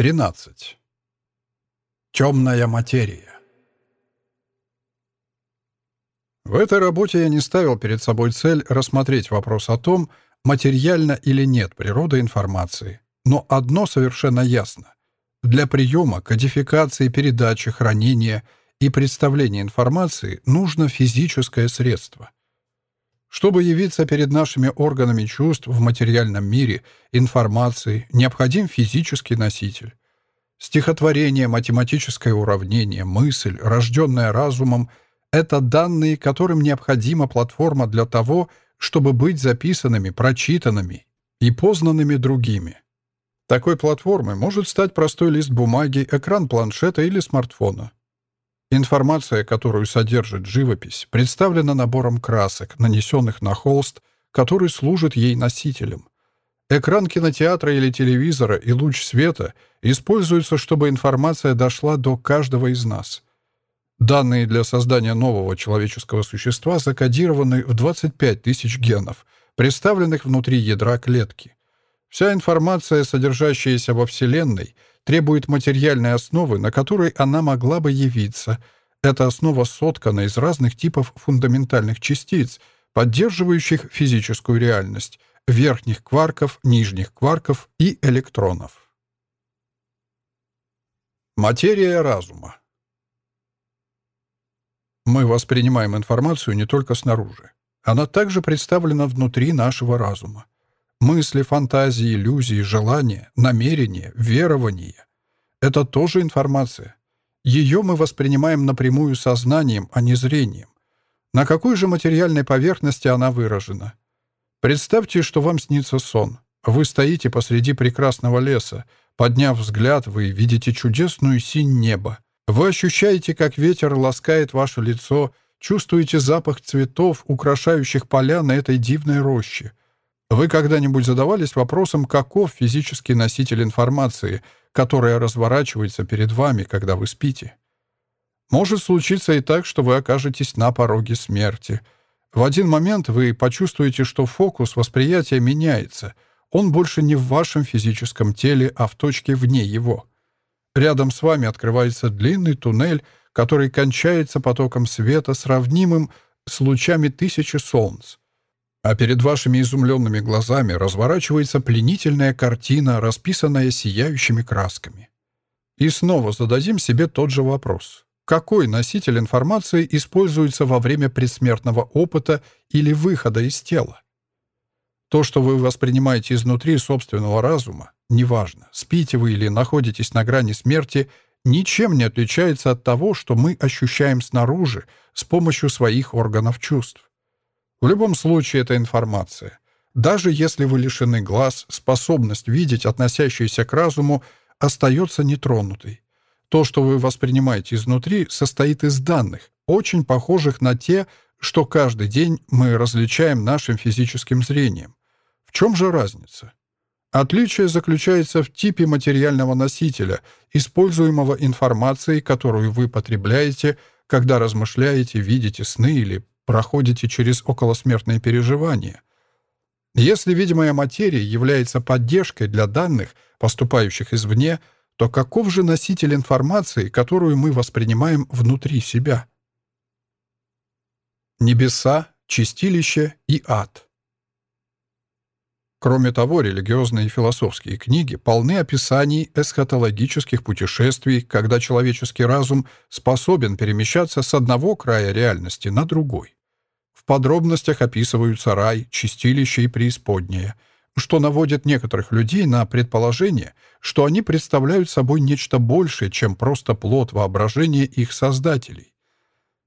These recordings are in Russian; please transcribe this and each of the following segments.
13. Темная материя. В этой работе я не ставил перед собой цель рассмотреть вопрос о том, материальна или нет природа информации. Но одно совершенно ясно. Для приема, кодификации, передачи, хранения и представления информации нужно физическое средство — чтобы явиться перед нашими органами чувств в материальном мире информации, необходим физический носитель. Стихотворение, математическое уравнение, мысль, рожденная разумом — это данные, которым необходима платформа для того, чтобы быть записанными, прочитанными и познанными другими. Такой платформой может стать простой лист бумаги, экран планшета или смартфона. Информация, которую содержит живопись, представлена набором красок, нанесенных на холст, который служит ей носителем. Экран кинотеатра или телевизора и луч света используются, чтобы информация дошла до каждого из нас. Данные для создания нового человеческого существа закодированы в 25 тысяч генов, представленных внутри ядра клетки. Вся информация, содержащаяся во Вселенной — требует материальной основы, на которой она могла бы явиться. Эта основа соткана из разных типов фундаментальных частиц, поддерживающих физическую реальность, верхних кварков, нижних кварков и электронов. Материя разума. Мы воспринимаем информацию не только снаружи. Она также представлена внутри нашего разума. Мысли, фантазии, иллюзии, желания, намерения, верования — это тоже информация. Ее мы воспринимаем напрямую сознанием, а не зрением. На какой же материальной поверхности она выражена? Представьте, что вам снится сон. Вы стоите посреди прекрасного леса. Подняв взгляд, вы видите чудесную синь неба. Вы ощущаете, как ветер ласкает ваше лицо, чувствуете запах цветов, украшающих поля на этой дивной роще. Вы когда-нибудь задавались вопросом, каков физический носитель информации, которая разворачивается перед вами, когда вы спите? Может случиться и так, что вы окажетесь на пороге смерти. В один момент вы почувствуете, что фокус восприятия меняется. Он больше не в вашем физическом теле, а в точке вне его. Рядом с вами открывается длинный туннель, который кончается потоком света, сравнимым с лучами тысячи солнц а перед вашими изумленными глазами разворачивается пленительная картина, расписанная сияющими красками. И снова зададим себе тот же вопрос. Какой носитель информации используется во время предсмертного опыта или выхода из тела? То, что вы воспринимаете изнутри собственного разума, неважно, спите вы или находитесь на грани смерти, ничем не отличается от того, что мы ощущаем снаружи с помощью своих органов чувств. В любом случае, это информация. Даже если вы лишены глаз, способность видеть, относящаяся к разуму, остается нетронутой. То, что вы воспринимаете изнутри, состоит из данных, очень похожих на те, что каждый день мы различаем нашим физическим зрением. В чем же разница? Отличие заключается в типе материального носителя, используемого информацией, которую вы потребляете, когда размышляете, видите сны или проходите через околосмертные переживания. Если видимая материя является поддержкой для данных, поступающих извне, то каков же носитель информации, которую мы воспринимаем внутри себя? Небеса, чистилище и ад. Кроме того, религиозные и философские книги полны описаний эсхатологических путешествий, когда человеческий разум способен перемещаться с одного края реальности на другой. Подробностях описываются рай, чистилище и преисподнее, что наводит некоторых людей на предположение, что они представляют собой нечто большее, чем просто плод воображения их создателей.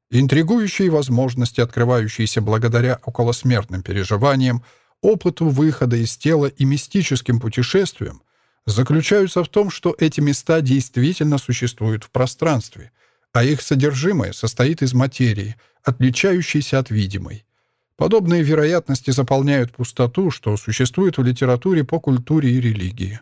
Интригующие возможности, открывающиеся благодаря околосмертным переживаниям, опыту выхода из тела и мистическим путешествиям, заключаются в том, что эти места действительно существуют в пространстве, а их содержимое состоит из материи — отличающейся от видимой. Подобные вероятности заполняют пустоту, что существует в литературе по культуре и религии.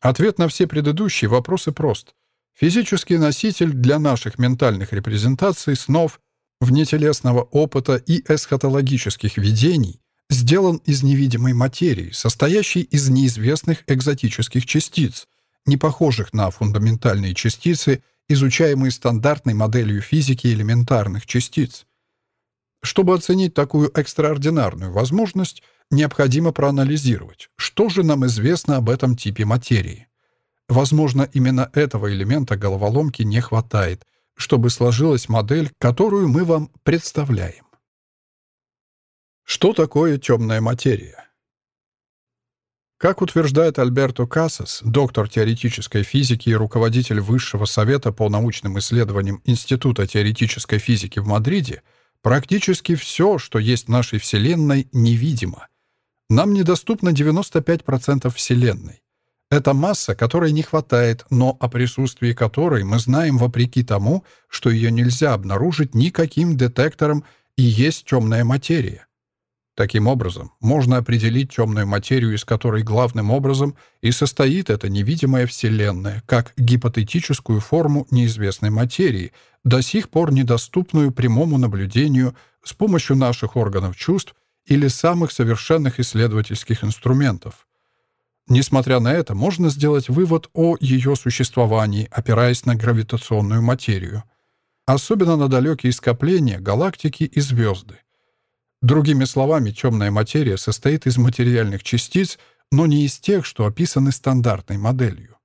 Ответ на все предыдущие вопросы прост. Физический носитель для наших ментальных репрезентаций снов, внетелесного опыта и эсхатологических видений сделан из невидимой материи, состоящей из неизвестных экзотических частиц, не похожих на фундаментальные частицы, изучаемые стандартной моделью физики элементарных частиц. Чтобы оценить такую экстраординарную возможность, необходимо проанализировать, что же нам известно об этом типе материи. Возможно, именно этого элемента головоломки не хватает, чтобы сложилась модель, которую мы вам представляем. Что такое темная материя? Как утверждает Альберто Кассас, доктор теоретической физики и руководитель Высшего совета по научным исследованиям Института теоретической физики в Мадриде, практически все, что есть в нашей Вселенной, невидимо. Нам недоступно 95% Вселенной. Это масса, которой не хватает, но о присутствии которой мы знаем вопреки тому, что ее нельзя обнаружить никаким детектором и есть темная материя. Таким образом, можно определить темную материю, из которой главным образом и состоит эта невидимая Вселенная, как гипотетическую форму неизвестной материи, до сих пор недоступную прямому наблюдению с помощью наших органов чувств или самых совершенных исследовательских инструментов. Несмотря на это, можно сделать вывод о ее существовании, опираясь на гравитационную материю, особенно на далекие скопления, галактики и звезды. Другими словами, темная материя состоит из материальных частиц, но не из тех, что описаны стандартной моделью.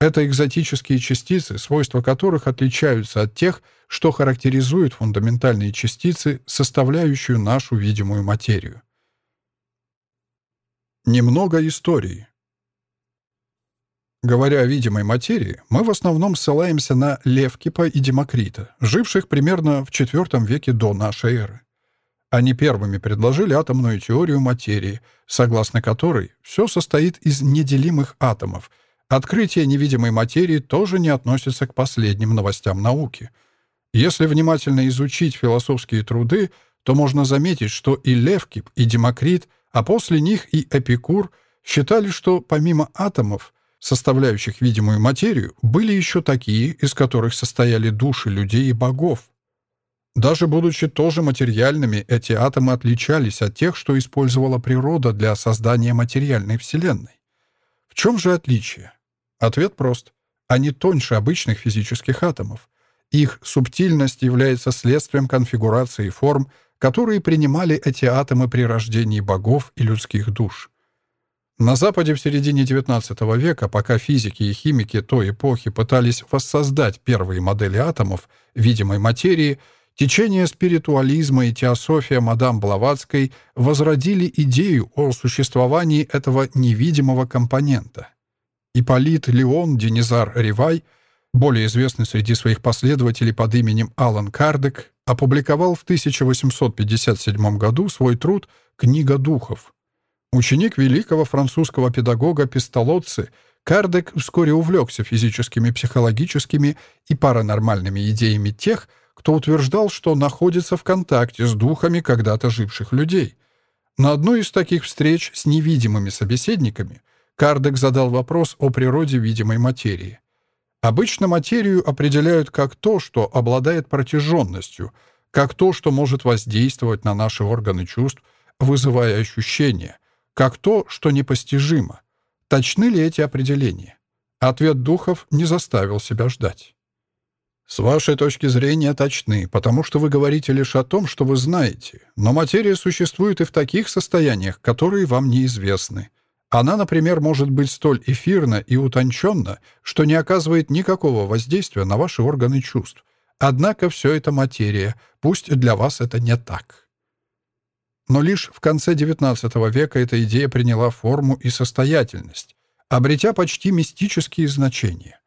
Это экзотические частицы, свойства которых отличаются от тех, что характеризуют фундаментальные частицы, составляющую нашу видимую материю. Немного истории. Говоря о видимой материи, мы в основном ссылаемся на Левкипа и Демокрита, живших примерно в IV веке до нашей эры. Они первыми предложили атомную теорию материи, согласно которой все состоит из неделимых атомов. Открытие невидимой материи тоже не относится к последним новостям науки. Если внимательно изучить философские труды, то можно заметить, что и Левкип, и Демокрит, а после них и Эпикур считали, что помимо атомов, составляющих видимую материю, были еще такие, из которых состояли души людей и богов. Даже будучи тоже материальными, эти атомы отличались от тех, что использовала природа для создания материальной Вселенной. В чем же отличие? Ответ прост. Они тоньше обычных физических атомов. Их субтильность является следствием конфигурации форм, которые принимали эти атомы при рождении богов и людских душ. На Западе в середине XIX века, пока физики и химики той эпохи пытались воссоздать первые модели атомов, видимой материи, Течение спиритуализма и теософия мадам Блаватской возродили идею о существовании этого невидимого компонента. Ипполит Леон Денизар Ривай, более известный среди своих последователей под именем Алан Кардек, опубликовал в 1857 году свой труд «Книга духов». Ученик великого французского педагога Пистолоцци, Кардек вскоре увлекся физическими, психологическими и паранормальными идеями тех, кто утверждал, что находится в контакте с духами когда-то живших людей. На одной из таких встреч с невидимыми собеседниками Кардек задал вопрос о природе видимой материи. Обычно материю определяют как то, что обладает протяженностью, как то, что может воздействовать на наши органы чувств, вызывая ощущения, как то, что непостижимо. Точны ли эти определения? Ответ духов не заставил себя ждать. С вашей точки зрения точны, потому что вы говорите лишь о том, что вы знаете. Но материя существует и в таких состояниях, которые вам неизвестны. Она, например, может быть столь эфирна и утонченна, что не оказывает никакого воздействия на ваши органы чувств. Однако все это материя, пусть для вас это не так. Но лишь в конце XIX века эта идея приняла форму и состоятельность, обретя почти мистические значения.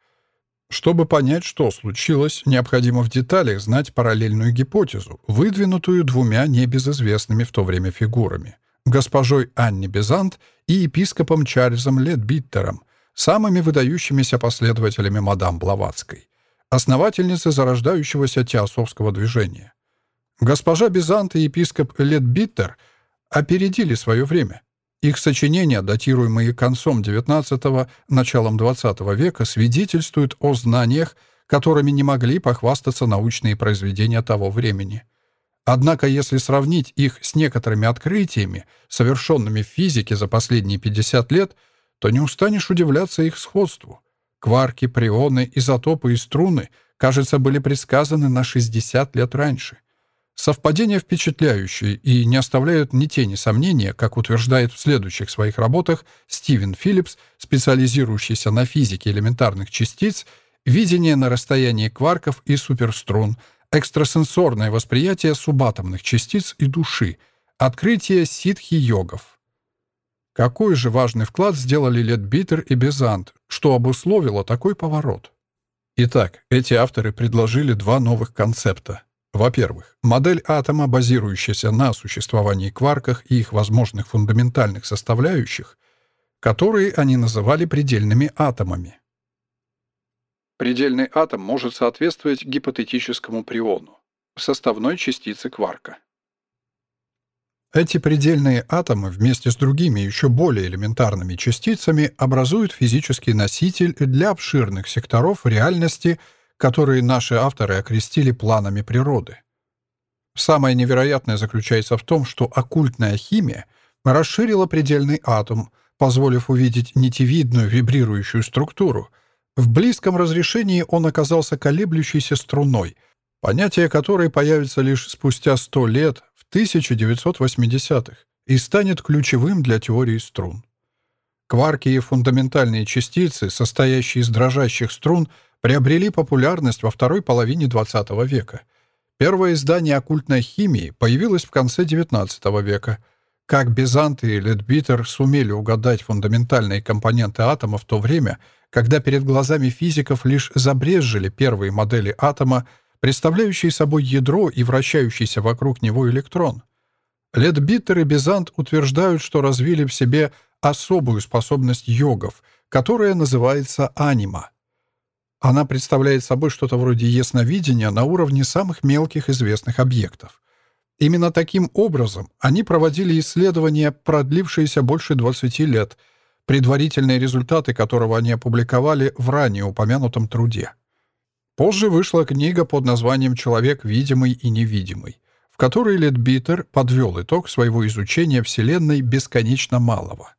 Чтобы понять, что случилось, необходимо в деталях знать параллельную гипотезу, выдвинутую двумя небезызвестными в то время фигурами — госпожой Анни Безант и епископом Чарльзом Ледбиттером, самыми выдающимися последователями мадам Блаватской, основательницы зарождающегося теософского движения. Госпожа Безант и епископ Ледбиттер опередили свое время. Их сочинения, датируемые концом XIX – началом XX века, свидетельствуют о знаниях, которыми не могли похвастаться научные произведения того времени. Однако, если сравнить их с некоторыми открытиями, совершенными в физике за последние 50 лет, то не устанешь удивляться их сходству. Кварки, прионы, изотопы и струны, кажется, были предсказаны на 60 лет раньше. Совпадения впечатляющие и не оставляют ни тени сомнения, как утверждает в следующих своих работах Стивен Филлипс, специализирующийся на физике элементарных частиц, видение на расстоянии кварков и суперструн, экстрасенсорное восприятие субатомных частиц и души, открытие ситхи-йогов. Какой же важный вклад сделали Ледбитер и Безант, что обусловило такой поворот? Итак, эти авторы предложили два новых концепта во-первых, модель атома, базирующаяся на существовании кварках и их возможных фундаментальных составляющих, которые они называли предельными атомами. Предельный атом может соответствовать гипотетическому приону, составной частице кварка. Эти предельные атомы вместе с другими еще более элементарными частицами образуют физический носитель для обширных секторов реальности – которые наши авторы окрестили планами природы. Самое невероятное заключается в том, что оккультная химия расширила предельный атом, позволив увидеть нитевидную вибрирующую структуру. В близком разрешении он оказался колеблющейся струной, понятие которой появится лишь спустя 100 лет, в 1980-х, и станет ключевым для теории струн. Кварки и фундаментальные частицы, состоящие из дрожащих струн — приобрели популярность во второй половине XX века. Первое издание оккультной химии появилось в конце XIX века. Как Безант и Ледбитер сумели угадать фундаментальные компоненты атома в то время, когда перед глазами физиков лишь забрезжили первые модели атома, представляющие собой ядро и вращающийся вокруг него электрон. Ледбитер и Безант утверждают, что развили в себе особую способность йогов, которая называется анима — она представляет собой что-то вроде ясновидения на уровне самых мелких известных объектов. Именно таким образом они проводили исследования, продлившиеся больше 20 лет, предварительные результаты которого они опубликовали в ранее упомянутом труде. Позже вышла книга под названием «Человек видимый и невидимый», в которой Ледбитер подвел итог своего изучения Вселенной бесконечно малого.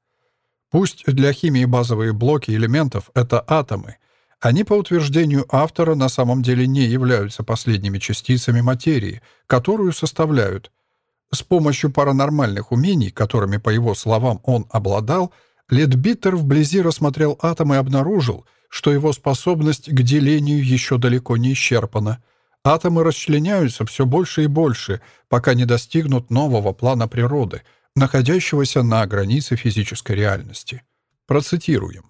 Пусть для химии базовые блоки элементов — это атомы — они, по утверждению автора, на самом деле не являются последними частицами материи, которую составляют. С помощью паранормальных умений, которыми, по его словам, он обладал, Ледбиттер вблизи рассмотрел атом и обнаружил, что его способность к делению еще далеко не исчерпана. Атомы расчленяются все больше и больше, пока не достигнут нового плана природы, находящегося на границе физической реальности. Процитируем.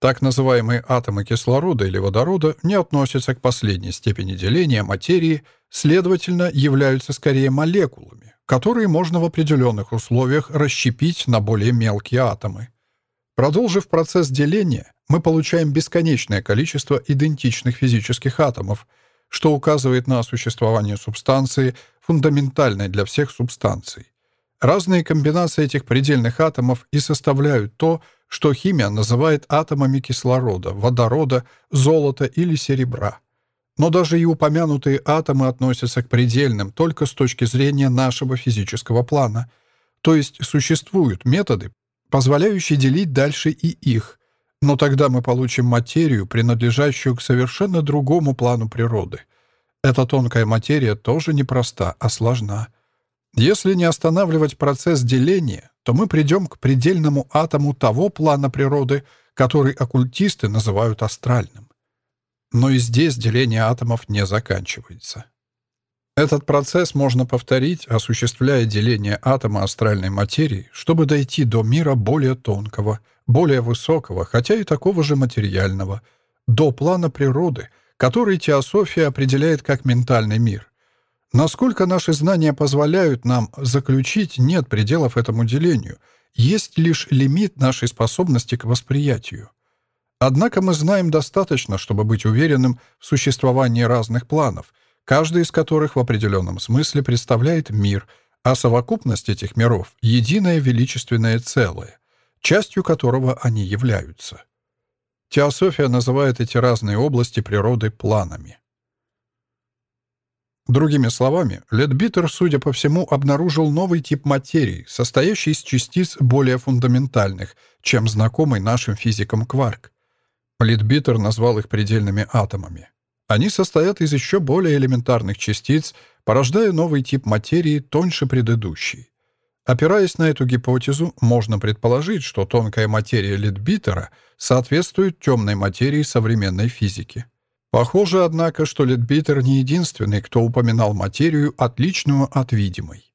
Так называемые атомы кислорода или водорода не относятся к последней степени деления материи, следовательно, являются скорее молекулами, которые можно в определенных условиях расщепить на более мелкие атомы. Продолжив процесс деления, мы получаем бесконечное количество идентичных физических атомов, что указывает на существование субстанции, фундаментальной для всех субстанций. Разные комбинации этих предельных атомов и составляют то, что химия называет атомами кислорода, водорода, золота или серебра. Но даже и упомянутые атомы относятся к предельным только с точки зрения нашего физического плана. То есть существуют методы, позволяющие делить дальше и их, но тогда мы получим материю, принадлежащую к совершенно другому плану природы. Эта тонкая материя тоже непроста, а сложна. Если не останавливать процесс деления, то мы придем к предельному атому того плана природы, который оккультисты называют астральным. Но и здесь деление атомов не заканчивается. Этот процесс можно повторить, осуществляя деление атома астральной материи, чтобы дойти до мира более тонкого, более высокого, хотя и такого же материального, до плана природы, который теософия определяет как ментальный мир. Насколько наши знания позволяют нам заключить, нет пределов этому делению, есть лишь лимит нашей способности к восприятию. Однако мы знаем достаточно, чтобы быть уверенным в существовании разных планов, каждый из которых в определенном смысле представляет мир, а совокупность этих миров — единое величественное целое, частью которого они являются. Теософия называет эти разные области природы планами. Другими словами, Ледбитер, судя по всему, обнаружил новый тип материи, состоящий из частиц более фундаментальных, чем знакомый нашим физикам кварк. Литбитер назвал их предельными атомами. Они состоят из еще более элементарных частиц, порождая новый тип материи тоньше предыдущей. Опираясь на эту гипотезу, можно предположить, что тонкая материя Литбитера соответствует темной материи современной физики. Похоже, однако, что Литбитер не единственный, кто упоминал материю, отличную от видимой.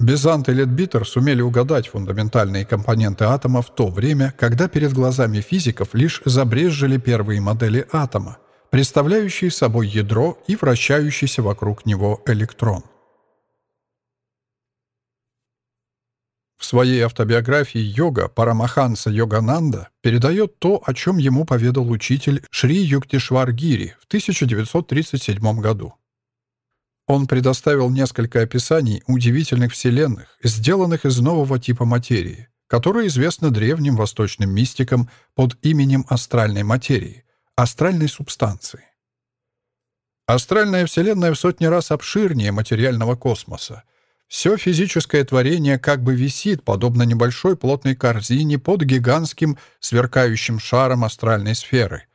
Безант и Литбитер сумели угадать фундаментальные компоненты атома в то время, когда перед глазами физиков лишь забрезжили первые модели атома, представляющие собой ядро и вращающийся вокруг него электрон. В своей автобиографии йога Парамаханса Йогананда передает то, о чем ему поведал учитель Шри Юктишвар Гири в 1937 году. Он предоставил несколько описаний удивительных вселенных, сделанных из нового типа материи, которая известна древним восточным мистикам под именем астральной материи, астральной субстанции. Астральная вселенная в сотни раз обширнее материального космоса. Все физическое творение как бы висит, подобно небольшой плотной корзине под гигантским сверкающим шаром астральной сферы —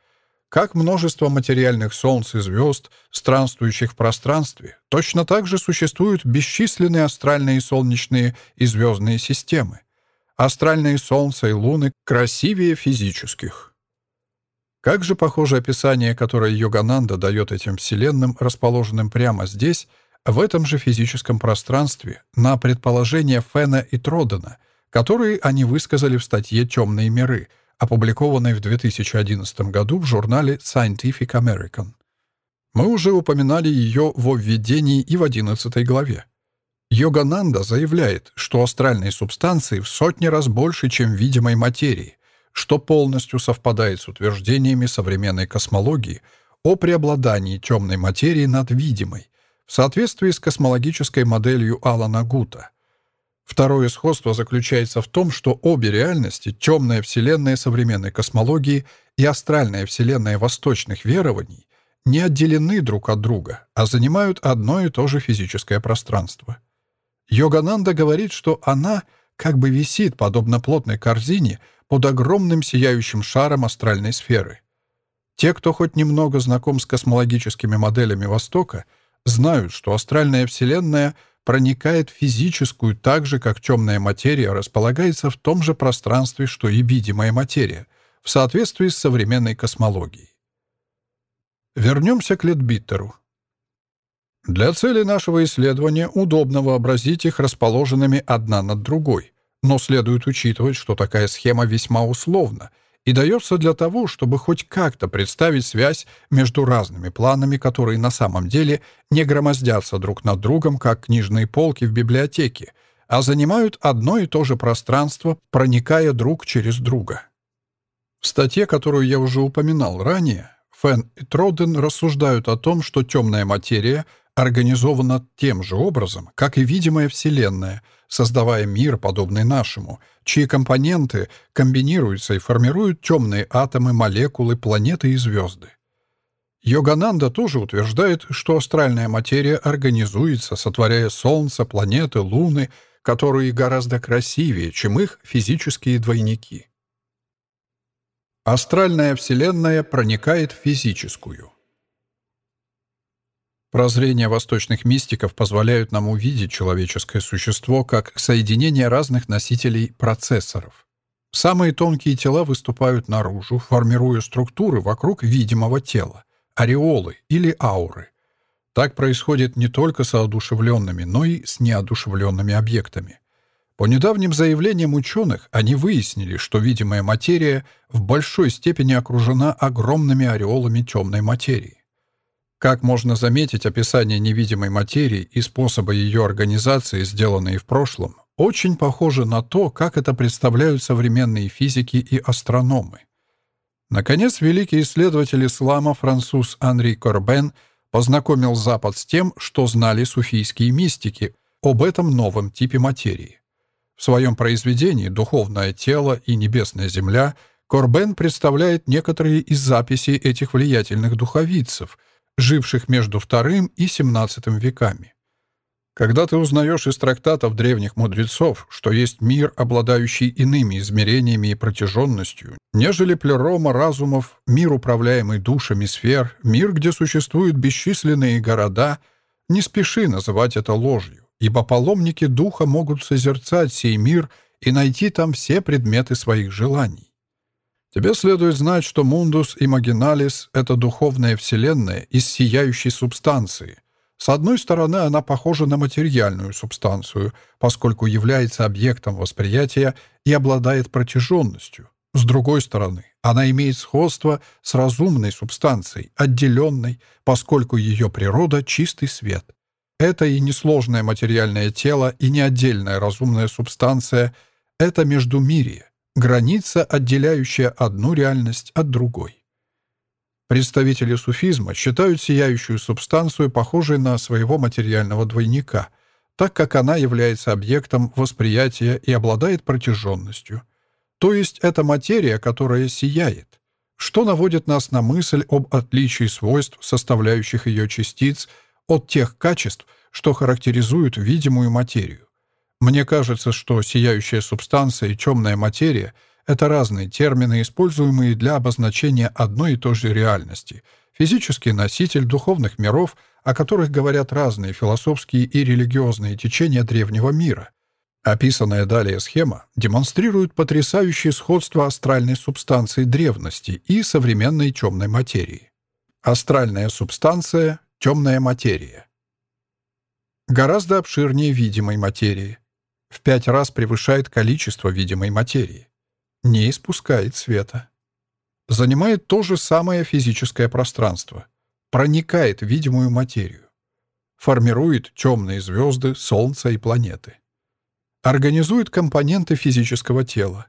как множество материальных солнц и звезд, странствующих в пространстве, точно так же существуют бесчисленные астральные солнечные и звездные системы. Астральные солнца и луны красивее физических. Как же похоже описание, которое Йогананда дает этим вселенным, расположенным прямо здесь, в этом же физическом пространстве, на предположения Фена и Тродена, которые они высказали в статье «Темные миры», опубликованной в 2011 году в журнале Scientific American. Мы уже упоминали ее во введении и в 11 главе. Йогананда заявляет, что астральной субстанции в сотни раз больше, чем видимой материи, что полностью совпадает с утверждениями современной космологии о преобладании темной материи над видимой, в соответствии с космологической моделью Алана Гута — Второе сходство заключается в том, что обе реальности, темная вселенная современной космологии и астральная вселенная восточных верований, не отделены друг от друга, а занимают одно и то же физическое пространство. Йогананда говорит, что она как бы висит, подобно плотной корзине, под огромным сияющим шаром астральной сферы. Те, кто хоть немного знаком с космологическими моделями Востока, знают, что астральная вселенная — проникает в физическую так же, как темная материя располагается в том же пространстве, что и видимая материя, в соответствии с современной космологией. Вернемся к Ледбиттеру. Для цели нашего исследования удобно вообразить их расположенными одна над другой, но следует учитывать, что такая схема весьма условна — и дается для того, чтобы хоть как-то представить связь между разными планами, которые на самом деле не громоздятся друг над другом, как книжные полки в библиотеке, а занимают одно и то же пространство, проникая друг через друга. В статье, которую я уже упоминал ранее, Фен и Троден рассуждают о том, что темная материя организована тем же образом, как и видимая Вселенная — создавая мир, подобный нашему, чьи компоненты комбинируются и формируют темные атомы, молекулы, планеты и звезды. Йогананда тоже утверждает, что астральная материя организуется, сотворяя Солнце, планеты, Луны, которые гораздо красивее, чем их физические двойники. Астральная Вселенная проникает в физическую. Прозрения восточных мистиков позволяют нам увидеть человеческое существо как соединение разных носителей процессоров. Самые тонкие тела выступают наружу, формируя структуры вокруг видимого тела, ореолы или ауры. Так происходит не только с одушевленными, но и с неодушевленными объектами. По недавним заявлениям ученых они выяснили, что видимая материя в большой степени окружена огромными ореолами темной материи. Как можно заметить, описание невидимой материи и способы ее организации, сделанные в прошлом, очень похоже на то, как это представляют современные физики и астрономы. Наконец, великий исследователь ислама француз Анри Корбен познакомил Запад с тем, что знали суфийские мистики об этом новом типе материи. В своем произведении «Духовное тело и небесная земля» Корбен представляет некоторые из записей этих влиятельных духовицев — живших между II и XVII веками. Когда ты узнаешь из трактатов древних мудрецов, что есть мир, обладающий иными измерениями и протяженностью, нежели плерома разумов, мир, управляемый душами сфер, мир, где существуют бесчисленные города, не спеши называть это ложью, ибо паломники духа могут созерцать сей мир и найти там все предметы своих желаний. Тебе следует знать, что мундус имагиналис — это духовная вселенная из сияющей субстанции — с одной стороны, она похожа на материальную субстанцию, поскольку является объектом восприятия и обладает протяженностью. С другой стороны, она имеет сходство с разумной субстанцией, отделенной, поскольку ее природа — чистый свет. Это и несложное материальное тело, и не отдельная разумная субстанция — это междумирие, граница, отделяющая одну реальность от другой. Представители суфизма считают сияющую субстанцию похожей на своего материального двойника, так как она является объектом восприятия и обладает протяженностью. То есть это материя, которая сияет, что наводит нас на мысль об отличии свойств составляющих ее частиц от тех качеств, что характеризуют видимую материю. Мне кажется, что сияющая субстанция и темная материя — это разные термины, используемые для обозначения одной и той же реальности. Физический носитель духовных миров, о которых говорят разные философские и религиозные течения древнего мира. Описанная далее схема демонстрирует потрясающее сходство астральной субстанции древности и современной темной материи. Астральная субстанция — темная материя. Гораздо обширнее видимой материи. В пять раз превышает количество видимой материи. Не испускает света. Занимает то же самое физическое пространство, проникает в видимую материю, формирует темные звезды, Солнце и планеты, организует компоненты физического тела,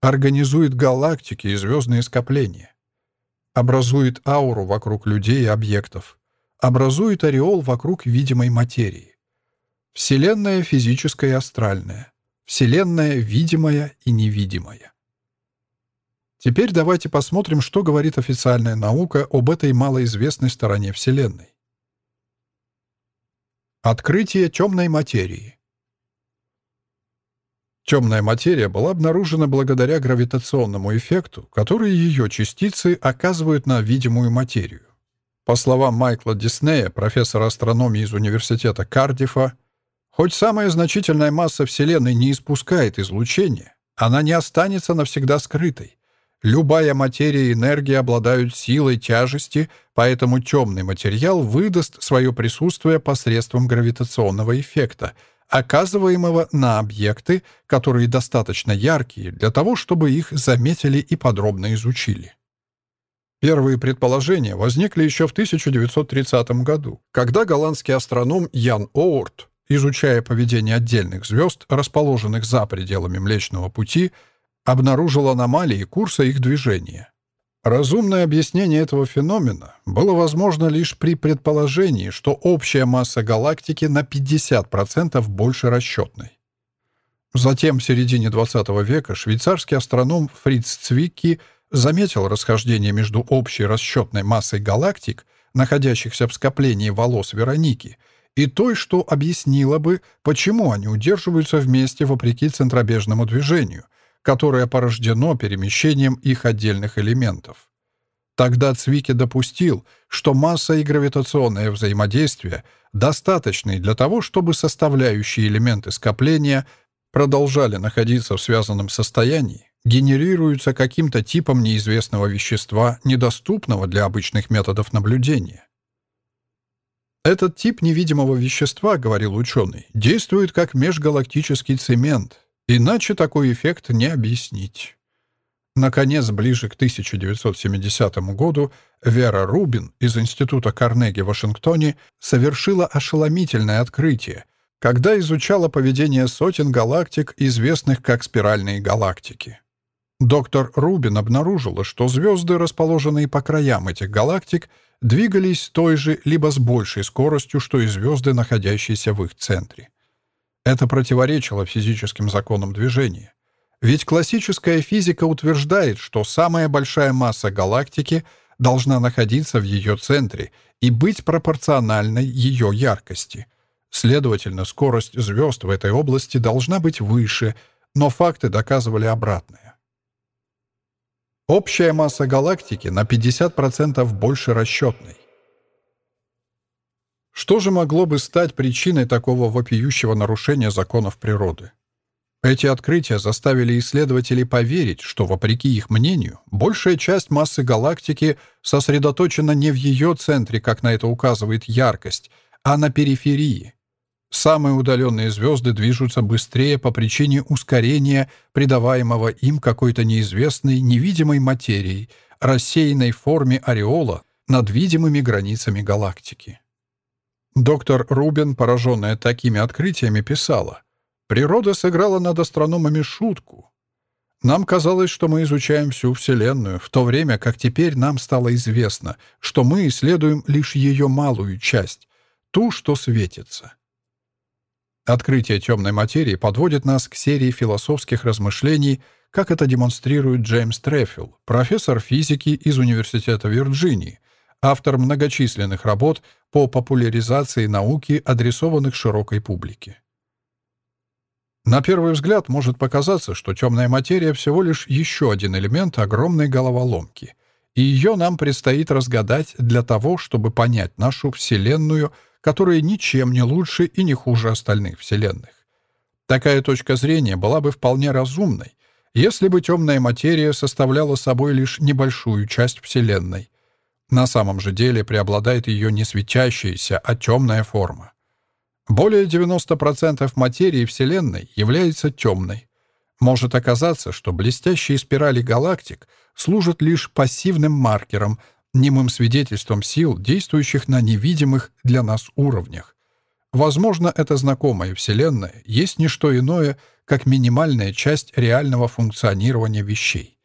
организует галактики и звездные скопления, образует ауру вокруг людей и объектов, образует ореол вокруг видимой материи. Вселенная физическая и астральная, Вселенная видимая и невидимая. Теперь давайте посмотрим, что говорит официальная наука об этой малоизвестной стороне Вселенной. Открытие темной материи. Темная материя была обнаружена благодаря гравитационному эффекту, который ее частицы оказывают на видимую материю. По словам Майкла Диснея, профессора астрономии из Университета Кардифа, хоть самая значительная масса Вселенной не испускает излучения, она не останется навсегда скрытой. Любая материя и энергия обладают силой тяжести, поэтому темный материал выдаст свое присутствие посредством гравитационного эффекта, оказываемого на объекты, которые достаточно яркие для того, чтобы их заметили и подробно изучили. Первые предположения возникли еще в 1930 году, когда голландский астроном Ян Оурт, изучая поведение отдельных звезд, расположенных за пределами Млечного Пути, обнаружил аномалии курса их движения. Разумное объяснение этого феномена было возможно лишь при предположении, что общая масса галактики на 50% больше расчетной. Затем, в середине XX века, швейцарский астроном Фриц Цвикки заметил расхождение между общей расчетной массой галактик, находящихся в скоплении волос Вероники, и той, что объяснило бы, почему они удерживаются вместе вопреки центробежному движению — которое порождено перемещением их отдельных элементов. Тогда Цвики допустил, что масса и гравитационное взаимодействие достаточны для того, чтобы составляющие элементы скопления продолжали находиться в связанном состоянии, генерируются каким-то типом неизвестного вещества, недоступного для обычных методов наблюдения. Этот тип невидимого вещества, говорил ученый, действует как межгалактический цемент, Иначе такой эффект не объяснить. Наконец, ближе к 1970 году Вера Рубин из Института Карнеги в Вашингтоне совершила ошеломительное открытие, когда изучала поведение сотен галактик, известных как спиральные галактики. Доктор Рубин обнаружила, что звезды, расположенные по краям этих галактик, двигались той же либо с большей скоростью, что и звезды, находящиеся в их центре. Это противоречило физическим законам движения. Ведь классическая физика утверждает, что самая большая масса галактики должна находиться в ее центре и быть пропорциональной ее яркости. Следовательно, скорость звезд в этой области должна быть выше, но факты доказывали обратное. Общая масса галактики на 50% больше расчетной. Что же могло бы стать причиной такого вопиющего нарушения законов природы? Эти открытия заставили исследователей поверить, что, вопреки их мнению, большая часть массы галактики сосредоточена не в ее центре, как на это указывает яркость, а на периферии. Самые удаленные звезды движутся быстрее по причине ускорения, придаваемого им какой-то неизвестной невидимой материей, рассеянной форме ореола над видимыми границами галактики. Доктор Рубин, пораженная такими открытиями, писала, «Природа сыграла над астрономами шутку. Нам казалось, что мы изучаем всю Вселенную, в то время как теперь нам стало известно, что мы исследуем лишь ее малую часть, ту, что светится». Открытие темной материи подводит нас к серии философских размышлений, как это демонстрирует Джеймс Трефилл, профессор физики из Университета Вирджинии, автор многочисленных работ по популяризации науки, адресованных широкой публике. На первый взгляд может показаться, что темная материя всего лишь еще один элемент огромной головоломки, и ее нам предстоит разгадать для того, чтобы понять нашу Вселенную — которые ничем не лучше и не хуже остальных вселенных. Такая точка зрения была бы вполне разумной, если бы темная материя составляла собой лишь небольшую часть Вселенной. На самом же деле преобладает ее не светящаяся, а темная форма. Более 90% материи Вселенной является темной. Может оказаться, что блестящие спирали галактик служат лишь пассивным маркером — немым свидетельством сил, действующих на невидимых для нас уровнях. Возможно, эта знакомая Вселенная есть не что иное, как минимальная часть реального функционирования вещей.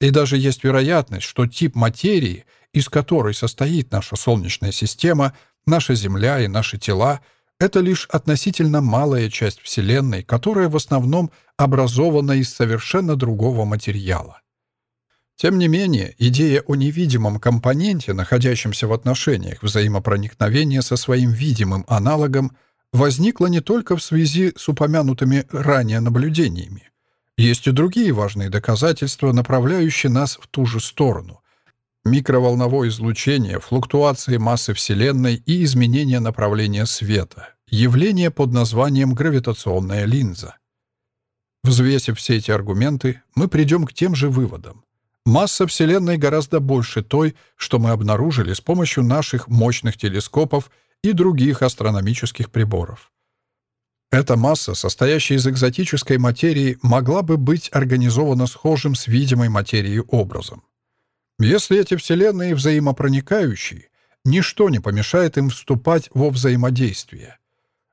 И даже есть вероятность, что тип материи, из которой состоит наша Солнечная система, наша Земля и наши тела, это лишь относительно малая часть Вселенной, которая в основном образована из совершенно другого материала. Тем не менее, идея о невидимом компоненте, находящемся в отношениях взаимопроникновения со своим видимым аналогом, возникла не только в связи с упомянутыми ранее наблюдениями. Есть и другие важные доказательства, направляющие нас в ту же сторону. Микроволновое излучение, флуктуации массы Вселенной и изменение направления света. Явление под названием гравитационная линза. Взвесив все эти аргументы, мы придем к тем же выводам. Масса Вселенной гораздо больше той, что мы обнаружили с помощью наших мощных телескопов и других астрономических приборов. Эта масса, состоящая из экзотической материи, могла бы быть организована схожим с видимой материей образом. Если эти Вселенные взаимопроникающие, ничто не помешает им вступать во взаимодействие.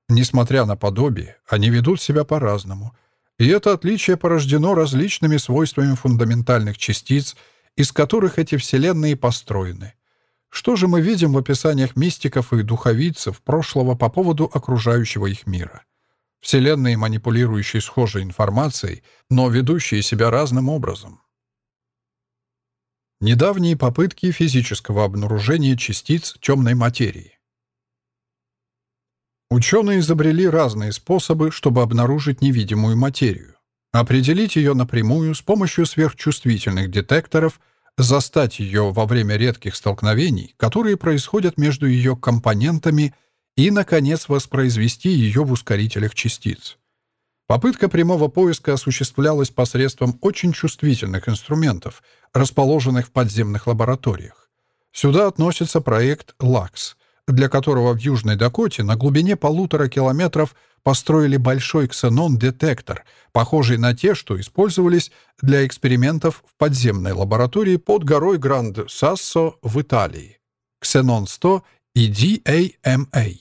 Несмотря на подобие, они ведут себя по-разному — и это отличие порождено различными свойствами фундаментальных частиц, из которых эти вселенные построены. Что же мы видим в описаниях мистиков и духовицев прошлого по поводу окружающего их мира? Вселенные, манипулирующие схожей информацией, но ведущие себя разным образом. Недавние попытки физического обнаружения частиц темной материи. Ученые изобрели разные способы, чтобы обнаружить невидимую материю. Определить ее напрямую с помощью сверхчувствительных детекторов, застать ее во время редких столкновений, которые происходят между ее компонентами, и, наконец, воспроизвести ее в ускорителях частиц. Попытка прямого поиска осуществлялась посредством очень чувствительных инструментов, расположенных в подземных лабораториях. Сюда относится проект LAX — для которого в Южной Дакоте на глубине полутора километров построили большой ксенон-детектор, похожий на те, что использовались для экспериментов в подземной лаборатории под горой Гранд-Сассо в Италии. Ксенон-100 и DAMA.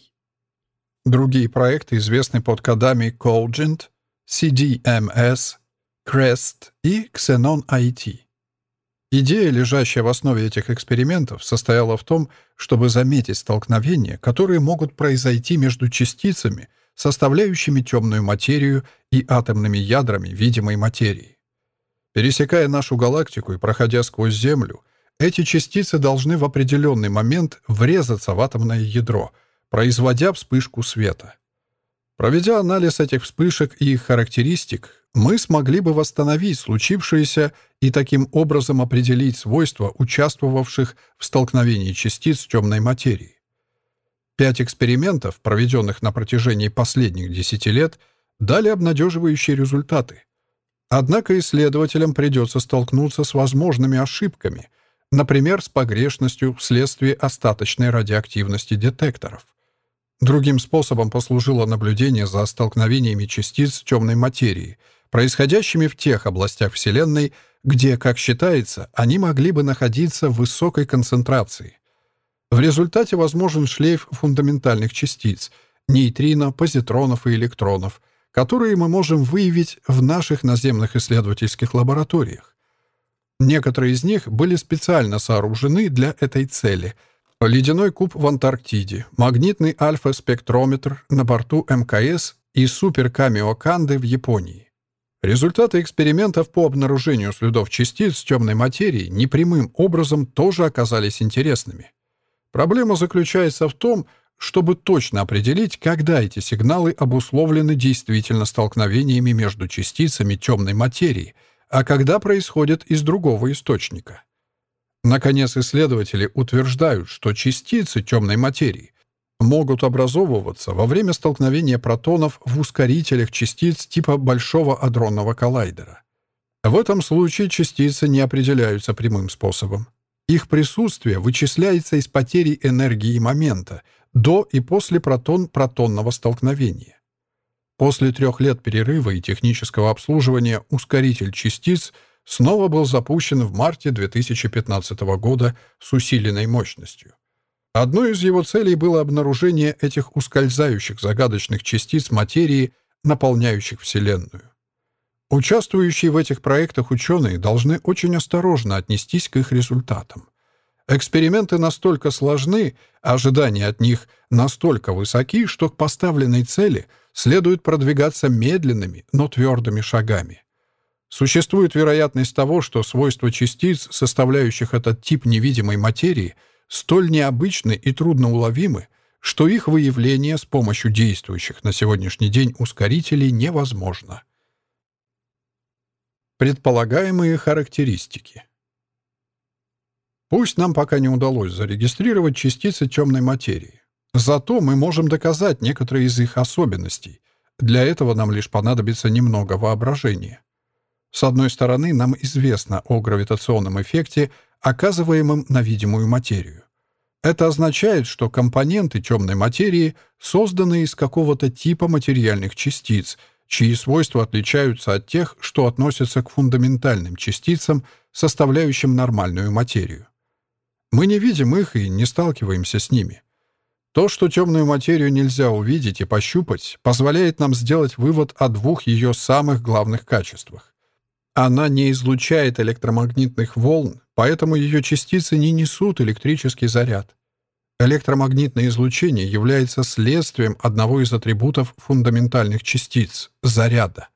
Другие проекты известны под кодами Colgent, CDMS, CREST и Xenon IT. Идея, лежащая в основе этих экспериментов, состояла в том, чтобы заметить столкновения, которые могут произойти между частицами, составляющими темную материю, и атомными ядрами видимой материи. Пересекая нашу галактику и проходя сквозь Землю, эти частицы должны в определенный момент врезаться в атомное ядро, производя вспышку света. Проведя анализ этих вспышек и их характеристик, мы смогли бы восстановить случившееся и таким образом определить свойства участвовавших в столкновении частиц темной материи. Пять экспериментов, проведенных на протяжении последних десяти лет, дали обнадеживающие результаты. Однако исследователям придется столкнуться с возможными ошибками, например, с погрешностью вследствие остаточной радиоактивности детекторов – Другим способом послужило наблюдение за столкновениями частиц темной материи, происходящими в тех областях Вселенной, где, как считается, они могли бы находиться в высокой концентрации. В результате возможен шлейф фундаментальных частиц, нейтрино, позитронов и электронов, которые мы можем выявить в наших наземных исследовательских лабораториях. Некоторые из них были специально сооружены для этой цели — Ледяной куб в Антарктиде, магнитный альфа-спектрометр на борту МКС и суперкамиоканды в Японии. Результаты экспериментов по обнаружению следов частиц темной материи непрямым образом тоже оказались интересными. Проблема заключается в том, чтобы точно определить, когда эти сигналы обусловлены действительно столкновениями между частицами темной материи, а когда происходят из другого источника. Наконец, исследователи утверждают, что частицы темной материи могут образовываться во время столкновения протонов в ускорителях частиц типа Большого адронного коллайдера. В этом случае частицы не определяются прямым способом. Их присутствие вычисляется из потери энергии момента до и после протон-протонного столкновения. После трех лет перерыва и технического обслуживания ускоритель частиц – снова был запущен в марте 2015 года с усиленной мощностью. Одной из его целей было обнаружение этих ускользающих загадочных частиц материи, наполняющих Вселенную. Участвующие в этих проектах ученые должны очень осторожно отнестись к их результатам. Эксперименты настолько сложны, ожидания от них настолько высоки, что к поставленной цели следует продвигаться медленными, но твердыми шагами. Существует вероятность того, что свойства частиц, составляющих этот тип невидимой материи, столь необычны и трудноуловимы, что их выявление с помощью действующих на сегодняшний день ускорителей невозможно. Предполагаемые характеристики Пусть нам пока не удалось зарегистрировать частицы темной материи. Зато мы можем доказать некоторые из их особенностей. Для этого нам лишь понадобится немного воображения. С одной стороны, нам известно о гравитационном эффекте, оказываемом на видимую материю. Это означает, что компоненты темной материи созданы из какого-то типа материальных частиц, чьи свойства отличаются от тех, что относятся к фундаментальным частицам, составляющим нормальную материю. Мы не видим их и не сталкиваемся с ними. То, что темную материю нельзя увидеть и пощупать, позволяет нам сделать вывод о двух ее самых главных качествах. Она не излучает электромагнитных волн, поэтому ее частицы не несут электрический заряд. Электромагнитное излучение является следствием одного из атрибутов фундаментальных частиц — заряда.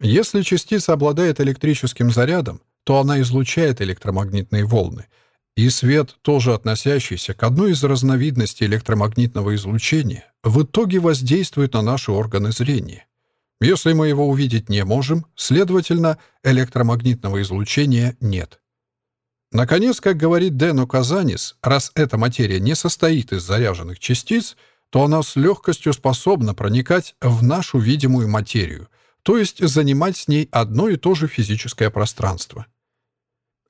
Если частица обладает электрическим зарядом, то она излучает электромагнитные волны, и свет, тоже относящийся к одной из разновидностей электромагнитного излучения, в итоге воздействует на наши органы зрения. Если мы его увидеть не можем, следовательно, электромагнитного излучения нет. Наконец, как говорит Дэну Казанис, раз эта материя не состоит из заряженных частиц, то она с легкостью способна проникать в нашу видимую материю, то есть занимать с ней одно и то же физическое пространство.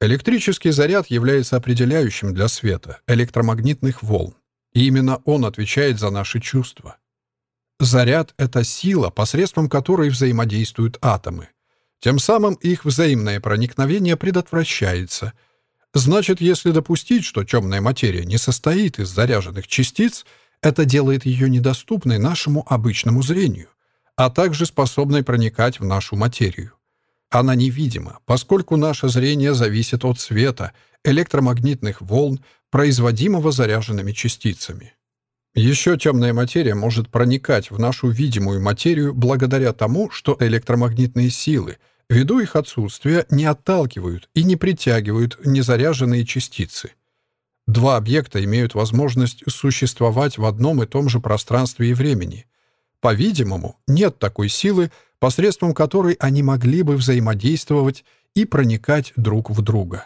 Электрический заряд является определяющим для света электромагнитных волн, и именно он отвечает за наши чувства. Заряд — это сила, посредством которой взаимодействуют атомы. Тем самым их взаимное проникновение предотвращается. Значит, если допустить, что темная материя не состоит из заряженных частиц, это делает ее недоступной нашему обычному зрению, а также способной проникать в нашу материю. Она невидима, поскольку наше зрение зависит от света, электромагнитных волн, производимого заряженными частицами. Еще темная материя может проникать в нашу видимую материю благодаря тому, что электромагнитные силы, ввиду их отсутствия, не отталкивают и не притягивают незаряженные частицы. Два объекта имеют возможность существовать в одном и том же пространстве и времени. По-видимому, нет такой силы, посредством которой они могли бы взаимодействовать и проникать друг в друга.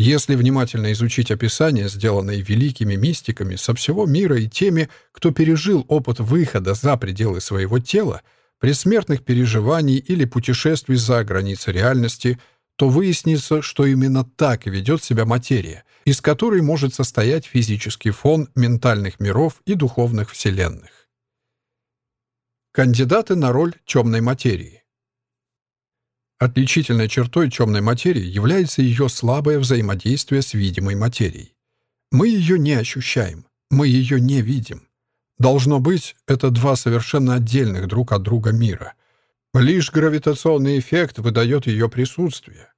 Если внимательно изучить описания, сделанные великими мистиками со всего мира и теми, кто пережил опыт выхода за пределы своего тела, предсмертных переживаний или путешествий за границы реальности, то выяснится, что именно так ведет себя материя, из которой может состоять физический фон ментальных миров и духовных вселенных. Кандидаты на роль темной материи Отличительной чертой темной материи является ее слабое взаимодействие с видимой материей. Мы ее не ощущаем, мы ее не видим. Должно быть, это два совершенно отдельных друг от друга мира. Лишь гравитационный эффект выдает ее присутствие.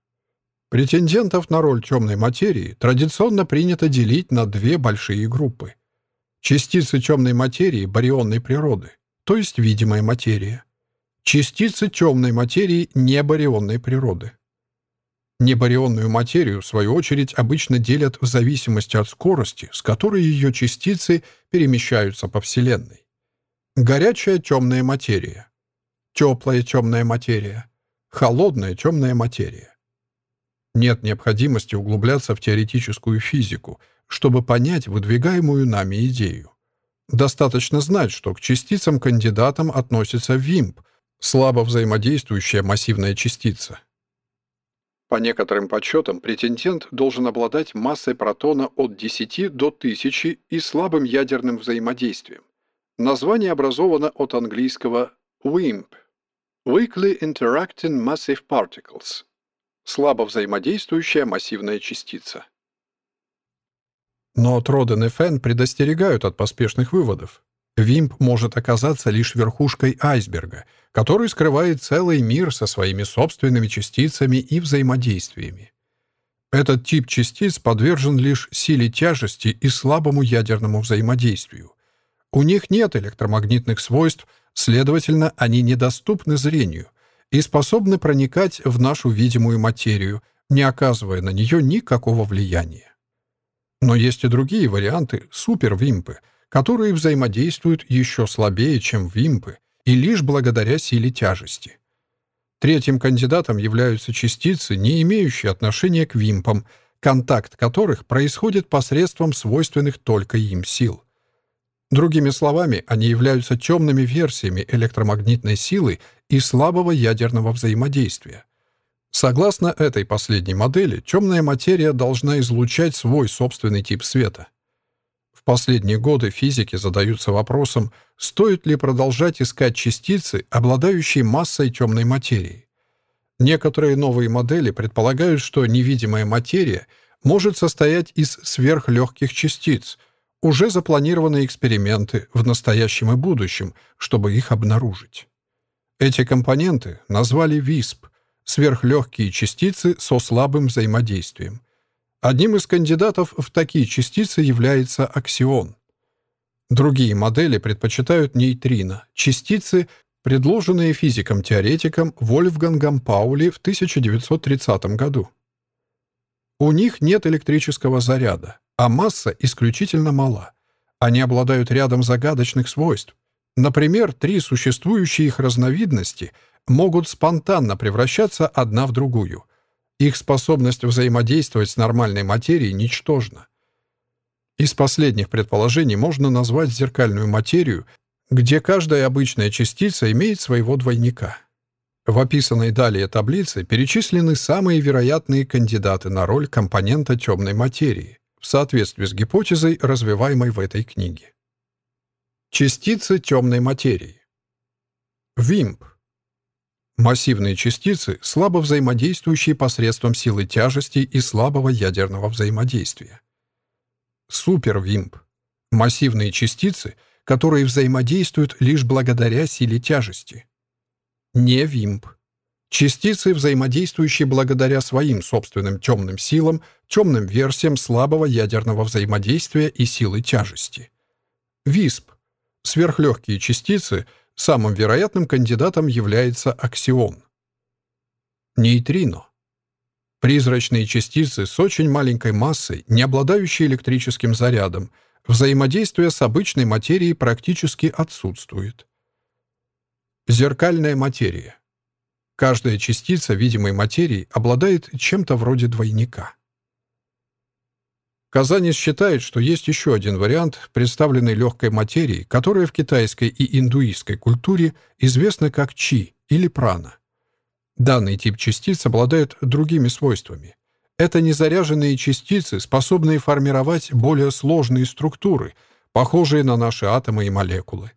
Претендентов на роль темной материи традиционно принято делить на две большие группы. Частицы темной материи барионной природы, то есть видимая материя, Частицы темной материи небарионной природы. Небарионную материю, в свою очередь, обычно делят в зависимости от скорости, с которой ее частицы перемещаются по Вселенной. Горячая темная материя. Теплая темная материя. Холодная темная материя. Нет необходимости углубляться в теоретическую физику, чтобы понять выдвигаемую нами идею. Достаточно знать, что к частицам-кандидатам относится ВИМП — слабо взаимодействующая массивная частица. По некоторым подсчетам, претендент должен обладать массой протона от 10 до 1000 и слабым ядерным взаимодействием. Название образовано от английского WIMP – Weakly Interacting Massive Particles – слабо взаимодействующая массивная частица. Но Троден и Фен предостерегают от поспешных выводов. Вимп может оказаться лишь верхушкой айсберга, который скрывает целый мир со своими собственными частицами и взаимодействиями. Этот тип частиц подвержен лишь силе тяжести и слабому ядерному взаимодействию. У них нет электромагнитных свойств, следовательно, они недоступны зрению и способны проникать в нашу видимую материю, не оказывая на нее никакого влияния. Но есть и другие варианты супервимпы — которые взаимодействуют еще слабее, чем вимпы, и лишь благодаря силе тяжести. Третьим кандидатом являются частицы, не имеющие отношения к вимпам, контакт которых происходит посредством свойственных только им сил. Другими словами, они являются темными версиями электромагнитной силы и слабого ядерного взаимодействия. Согласно этой последней модели, темная материя должна излучать свой собственный тип света. Последние годы физики задаются вопросом, стоит ли продолжать искать частицы, обладающие массой темной материи. Некоторые новые модели предполагают, что невидимая материя может состоять из сверхлегких частиц. Уже запланированы эксперименты в настоящем и будущем, чтобы их обнаружить. Эти компоненты назвали ВИСП — сверхлегкие частицы со слабым взаимодействием — Одним из кандидатов в такие частицы является аксион. Другие модели предпочитают нейтрино, частицы, предложенные физиком-теоретиком Вольфгангом Паули в 1930 году. У них нет электрического заряда, а масса исключительно мала. Они обладают рядом загадочных свойств. Например, три существующие их разновидности могут спонтанно превращаться одна в другую — их способность взаимодействовать с нормальной материей ничтожна. Из последних предположений можно назвать зеркальную материю, где каждая обычная частица имеет своего двойника. В описанной далее таблице перечислены самые вероятные кандидаты на роль компонента темной материи в соответствии с гипотезой, развиваемой в этой книге. Частицы темной материи. ВИМП Массивные частицы, слабо взаимодействующие посредством силы тяжести и слабого ядерного взаимодействия. Супервимп. Массивные частицы, которые взаимодействуют лишь благодаря силе тяжести. Невимп. Частицы, взаимодействующие благодаря своим собственным темным силам, темным версиям слабого ядерного взаимодействия и силы тяжести. ВИСП. Сверхлегкие частицы — Самым вероятным кандидатом является аксион. Нейтрино. Призрачные частицы с очень маленькой массой, не обладающие электрическим зарядом, взаимодействие с обычной материей практически отсутствует. Зеркальная материя. Каждая частица видимой материи обладает чем-то вроде двойника. Казанис считает, что есть еще один вариант представленной легкой материи, которая в китайской и индуистской культуре известна как чи или прана. Данный тип частиц обладает другими свойствами. Это незаряженные частицы, способные формировать более сложные структуры, похожие на наши атомы и молекулы.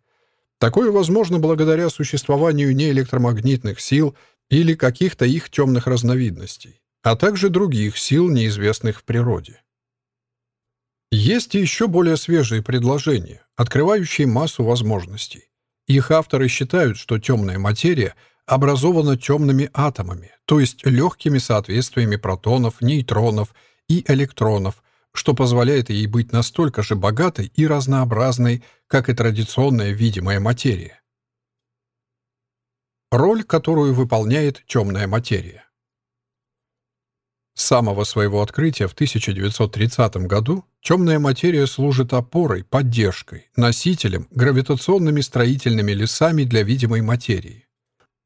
Такое возможно благодаря существованию неэлектромагнитных сил или каких-то их темных разновидностей, а также других сил, неизвестных в природе. Есть еще более свежие предложения, открывающие массу возможностей. Их авторы считают, что темная материя образована темными атомами, то есть легкими соответствиями протонов, нейтронов и электронов, что позволяет ей быть настолько же богатой и разнообразной, как и традиционная видимая материя. Роль, которую выполняет темная материя. С самого своего открытия в 1930 году темная материя служит опорой, поддержкой, носителем, гравитационными строительными лесами для видимой материи.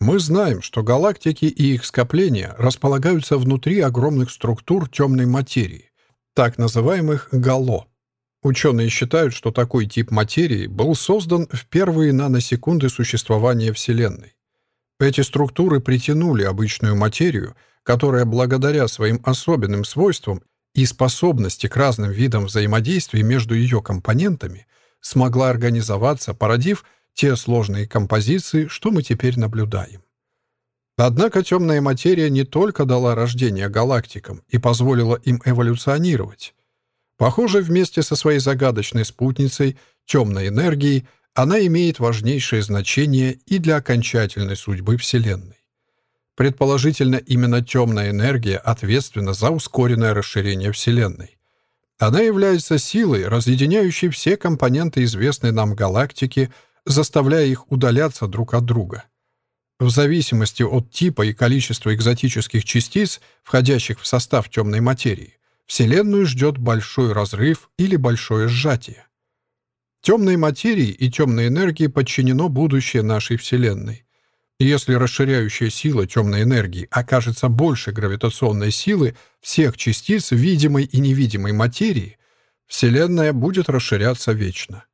Мы знаем, что галактики и их скопления располагаются внутри огромных структур темной материи, так называемых гало. Ученые считают, что такой тип материи был создан в первые наносекунды существования Вселенной. Эти структуры притянули обычную материю — которая благодаря своим особенным свойствам и способности к разным видам взаимодействия между ее компонентами смогла организоваться, породив те сложные композиции, что мы теперь наблюдаем. Однако темная материя не только дала рождение галактикам и позволила им эволюционировать. Похоже, вместе со своей загадочной спутницей, темной энергией, она имеет важнейшее значение и для окончательной судьбы Вселенной. Предположительно, именно темная энергия ответственна за ускоренное расширение Вселенной. Она является силой, разъединяющей все компоненты известной нам галактики, заставляя их удаляться друг от друга. В зависимости от типа и количества экзотических частиц, входящих в состав темной материи, Вселенную ждет большой разрыв или большое сжатие. Темной материи и темной энергии подчинено будущее нашей Вселенной. Если расширяющая сила темной энергии окажется больше гравитационной силы всех частиц видимой и невидимой материи, Вселенная будет расширяться вечно.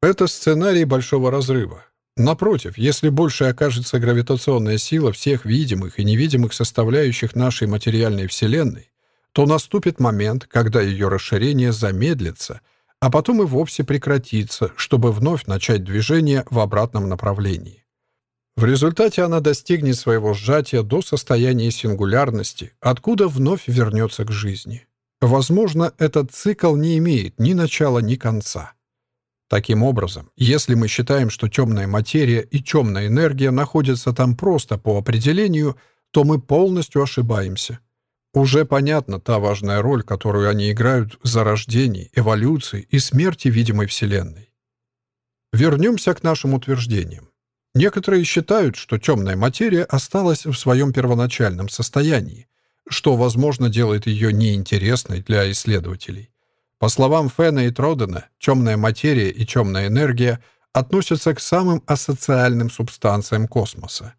Это сценарий Большого Разрыва. Напротив, если больше окажется гравитационная сила всех видимых и невидимых составляющих нашей материальной Вселенной, то наступит момент, когда ее расширение замедлится, а потом и вовсе прекратится, чтобы вновь начать движение в обратном направлении. В результате она достигнет своего сжатия до состояния сингулярности, откуда вновь вернется к жизни. Возможно, этот цикл не имеет ни начала, ни конца. Таким образом, если мы считаем, что темная материя и темная энергия находятся там просто по определению, то мы полностью ошибаемся. Уже понятна та важная роль, которую они играют в зарождении, эволюции и смерти видимой Вселенной. Вернемся к нашим утверждениям. Некоторые считают, что темная материя осталась в своем первоначальном состоянии, что, возможно, делает ее неинтересной для исследователей. По словам Фена и Тродена, темная материя и темная энергия относятся к самым асоциальным субстанциям космоса.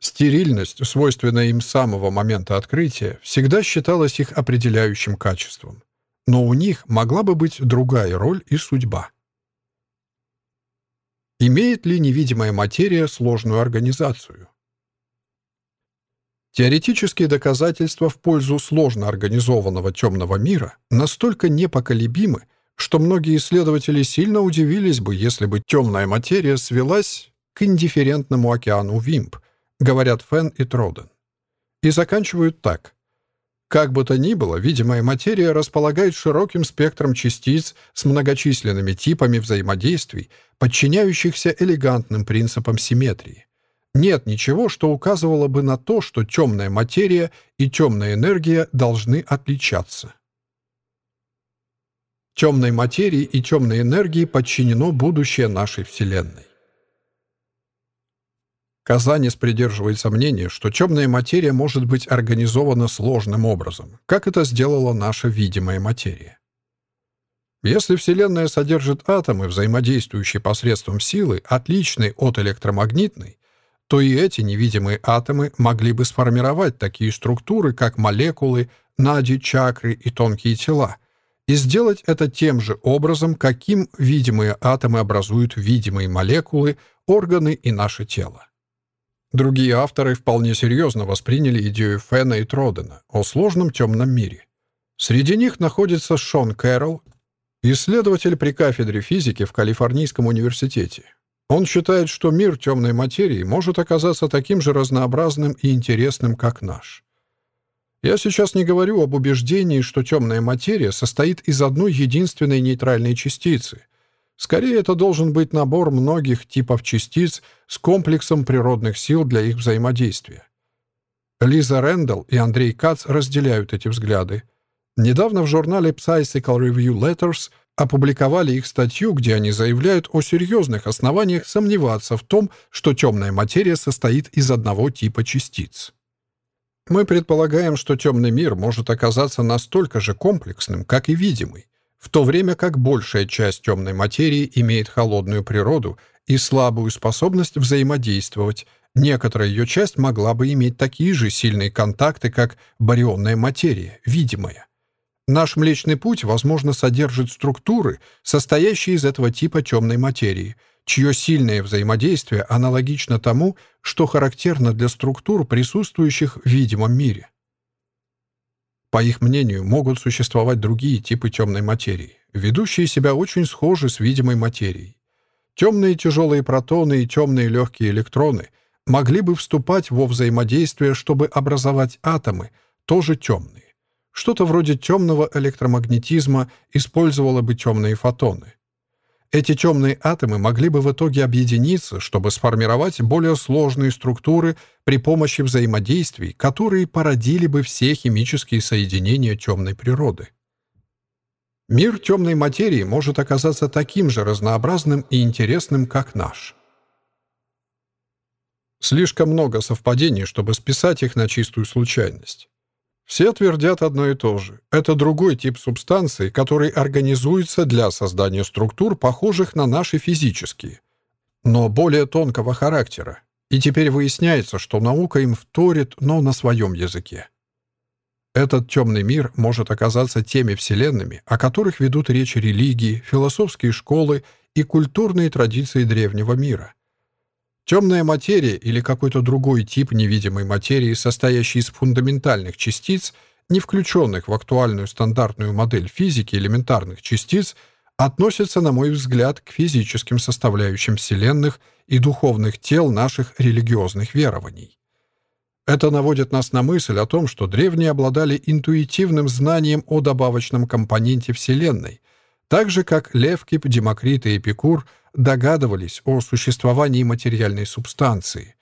Стерильность, свойственная им с самого момента открытия, всегда считалась их определяющим качеством. Но у них могла бы быть другая роль и судьба. Имеет ли невидимая материя сложную организацию? Теоретические доказательства в пользу сложно организованного темного мира настолько непоколебимы, что многие исследователи сильно удивились бы, если бы темная материя свелась к индифферентному океану Вимп, говорят Фен и Троден. И заканчивают так. Как бы то ни было, видимая материя располагает широким спектром частиц с многочисленными типами взаимодействий, подчиняющихся элегантным принципам симметрии. Нет ничего, что указывало бы на то, что темная материя и темная энергия должны отличаться. Темной материи и темной энергии подчинено будущее нашей Вселенной. Казанец придерживается мнения, что темная материя может быть организована сложным образом, как это сделала наша видимая материя. Если Вселенная содержит атомы, взаимодействующие посредством силы, отличной от электромагнитной, то и эти невидимые атомы могли бы сформировать такие структуры, как молекулы, нади, чакры и тонкие тела, и сделать это тем же образом, каким видимые атомы образуют видимые молекулы, органы и наше тело. Другие авторы вполне серьезно восприняли идею Фена и Тродена о сложном темном мире. Среди них находится Шон Кэрролл, Исследователь при кафедре физики в Калифорнийском университете. Он считает, что мир темной материи может оказаться таким же разнообразным и интересным, как наш. Я сейчас не говорю об убеждении, что темная материя состоит из одной единственной нейтральной частицы. Скорее, это должен быть набор многих типов частиц с комплексом природных сил для их взаимодействия. Лиза Рэндалл и Андрей Кац разделяют эти взгляды. Недавно в журнале Psychical Review Letters опубликовали их статью, где они заявляют о серьезных основаниях сомневаться в том, что темная материя состоит из одного типа частиц. Мы предполагаем, что темный мир может оказаться настолько же комплексным, как и видимый, в то время как большая часть темной материи имеет холодную природу и слабую способность взаимодействовать, некоторая ее часть могла бы иметь такие же сильные контакты, как барионная материя, видимая. Наш Млечный Путь, возможно, содержит структуры, состоящие из этого типа темной материи, чье сильное взаимодействие аналогично тому, что характерно для структур, присутствующих в видимом мире. По их мнению, могут существовать другие типы темной материи, ведущие себя очень схожи с видимой материей. Темные тяжелые протоны и темные легкие электроны могли бы вступать во взаимодействие, чтобы образовать атомы, тоже темные. Что-то вроде темного электромагнетизма использовало бы темные фотоны. Эти темные атомы могли бы в итоге объединиться, чтобы сформировать более сложные структуры при помощи взаимодействий, которые породили бы все химические соединения темной природы. Мир темной материи может оказаться таким же разнообразным и интересным, как наш. Слишком много совпадений, чтобы списать их на чистую случайность. Все твердят одно и то же. Это другой тип субстанции, который организуется для создания структур, похожих на наши физические, но более тонкого характера. И теперь выясняется, что наука им вторит, но на своем языке. Этот темный мир может оказаться теми вселенными, о которых ведут речь религии, философские школы и культурные традиции древнего мира. Темная материя или какой-то другой тип невидимой материи, состоящий из фундаментальных частиц, не включенных в актуальную стандартную модель физики элементарных частиц, относится, на мой взгляд, к физическим составляющим вселенных и духовных тел наших религиозных верований. Это наводит нас на мысль о том, что древние обладали интуитивным знанием о добавочном компоненте Вселенной, так же, как Левкип, Демокрит и Эпикур – догадывались о существовании материальной субстанции.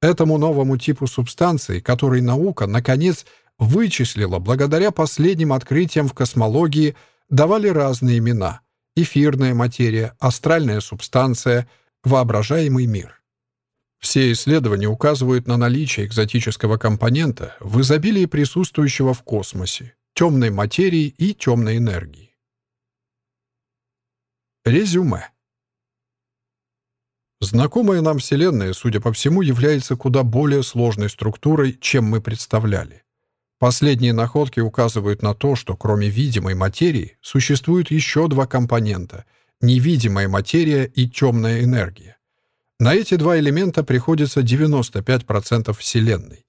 Этому новому типу субстанции, который наука, наконец, вычислила благодаря последним открытиям в космологии, давали разные имена — эфирная материя, астральная субстанция, воображаемый мир. Все исследования указывают на наличие экзотического компонента в изобилии присутствующего в космосе, темной материи и темной энергии. Резюме. Знакомая нам Вселенная, судя по всему, является куда более сложной структурой, чем мы представляли. Последние находки указывают на то, что кроме видимой материи существуют еще два компонента — невидимая материя и темная энергия. На эти два элемента приходится 95% Вселенной.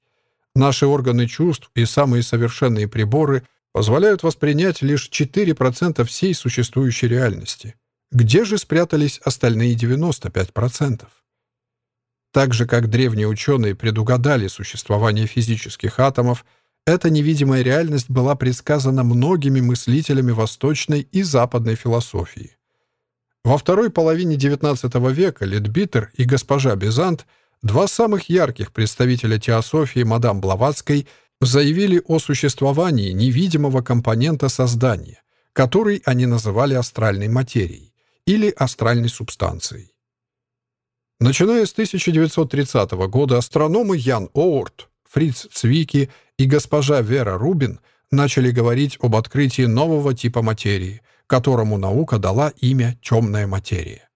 Наши органы чувств и самые совершенные приборы позволяют воспринять лишь 4% всей существующей реальности — где же спрятались остальные 95%? Так же, как древние ученые предугадали существование физических атомов, эта невидимая реальность была предсказана многими мыслителями восточной и западной философии. Во второй половине XIX века Литбитер и госпожа Безант, два самых ярких представителя теософии мадам Блаватской, заявили о существовании невидимого компонента создания, который они называли астральной материей или астральной субстанцией. Начиная с 1930 года астрономы Ян Оурт, Фриц Цвики и госпожа Вера Рубин начали говорить об открытии нового типа материи, которому наука дала имя «темная материя».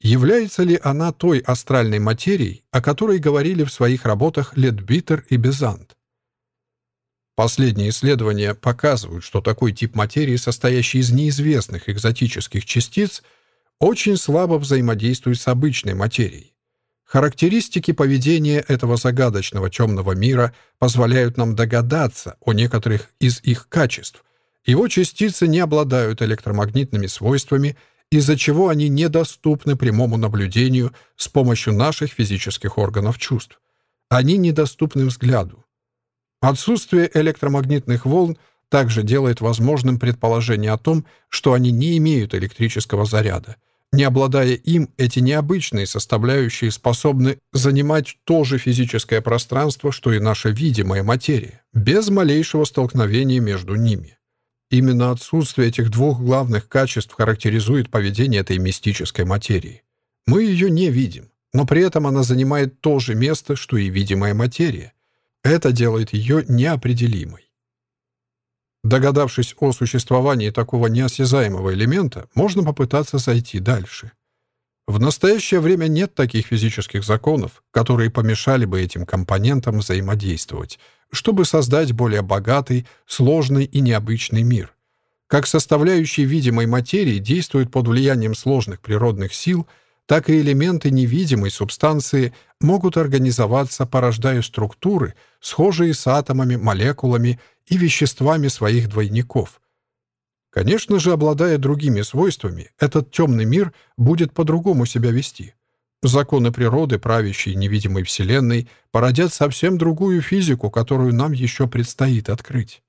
Является ли она той астральной материей, о которой говорили в своих работах Ледбитер и Безант? Последние исследования показывают, что такой тип материи, состоящий из неизвестных экзотических частиц, очень слабо взаимодействует с обычной материей. Характеристики поведения этого загадочного темного мира позволяют нам догадаться о некоторых из их качеств. Его частицы не обладают электромагнитными свойствами, из-за чего они недоступны прямому наблюдению с помощью наших физических органов чувств. Они недоступны взгляду. Отсутствие электромагнитных волн также делает возможным предположение о том, что они не имеют электрического заряда. Не обладая им, эти необычные составляющие способны занимать то же физическое пространство, что и наша видимая материя, без малейшего столкновения между ними. Именно отсутствие этих двух главных качеств характеризует поведение этой мистической материи. Мы ее не видим, но при этом она занимает то же место, что и видимая материя, это делает ее неопределимой. Догадавшись о существовании такого неосязаемого элемента, можно попытаться зайти дальше. В настоящее время нет таких физических законов, которые помешали бы этим компонентам взаимодействовать, чтобы создать более богатый, сложный и необычный мир. Как составляющие видимой материи действуют под влиянием сложных природных сил – так и элементы невидимой субстанции могут организоваться, порождая структуры, схожие с атомами, молекулами и веществами своих двойников. Конечно же, обладая другими свойствами, этот темный мир будет по-другому себя вести. Законы природы, правящие невидимой Вселенной, породят совсем другую физику, которую нам еще предстоит открыть.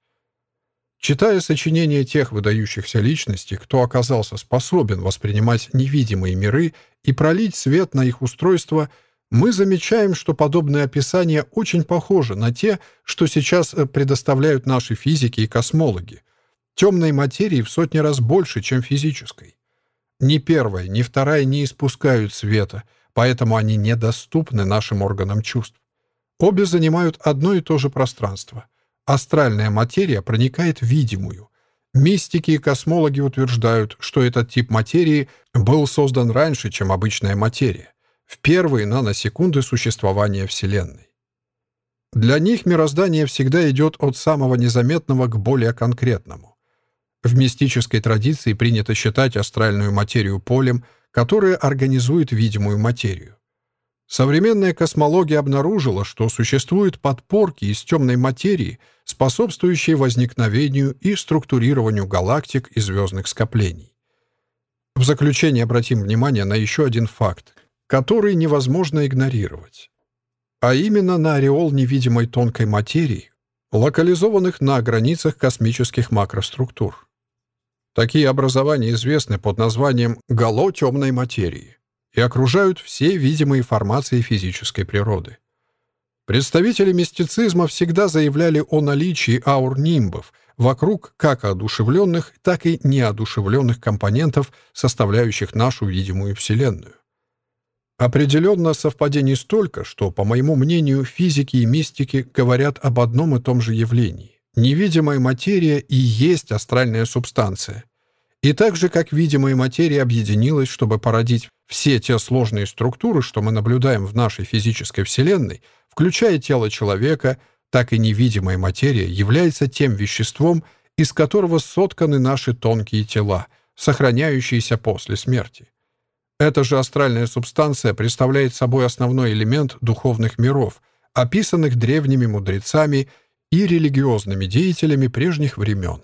Читая сочинения тех выдающихся личностей, кто оказался способен воспринимать невидимые миры и пролить свет на их устройство, мы замечаем, что подобные описания очень похожи на те, что сейчас э, предоставляют наши физики и космологи. Темной материи в сотни раз больше, чем физической. Ни первая, ни вторая не испускают света, поэтому они недоступны нашим органам чувств. Обе занимают одно и то же пространство — астральная материя проникает в видимую. Мистики и космологи утверждают, что этот тип материи был создан раньше, чем обычная материя, в первые наносекунды существования Вселенной. Для них мироздание всегда идет от самого незаметного к более конкретному. В мистической традиции принято считать астральную материю полем, которое организует видимую материю. Современная космология обнаружила, что существуют подпорки из темной материи, способствующие возникновению и структурированию галактик и звездных скоплений. В заключение обратим внимание на еще один факт, который невозможно игнорировать. А именно на ореол невидимой тонкой материи, локализованных на границах космических макроструктур. Такие образования известны под названием «гало темной материи» и окружают все видимые формации физической природы. Представители мистицизма всегда заявляли о наличии аур-нимбов вокруг как одушевленных, так и неодушевленных компонентов, составляющих нашу видимую Вселенную. Определенно совпадений столько, что, по моему мнению, физики и мистики говорят об одном и том же явлении. Невидимая материя и есть астральная субстанция. И так же, как видимая материя объединилась, чтобы породить все те сложные структуры, что мы наблюдаем в нашей физической Вселенной, включая тело человека, так и невидимая материя является тем веществом, из которого сотканы наши тонкие тела, сохраняющиеся после смерти. Эта же астральная субстанция представляет собой основной элемент духовных миров, описанных древними мудрецами и религиозными деятелями прежних времен.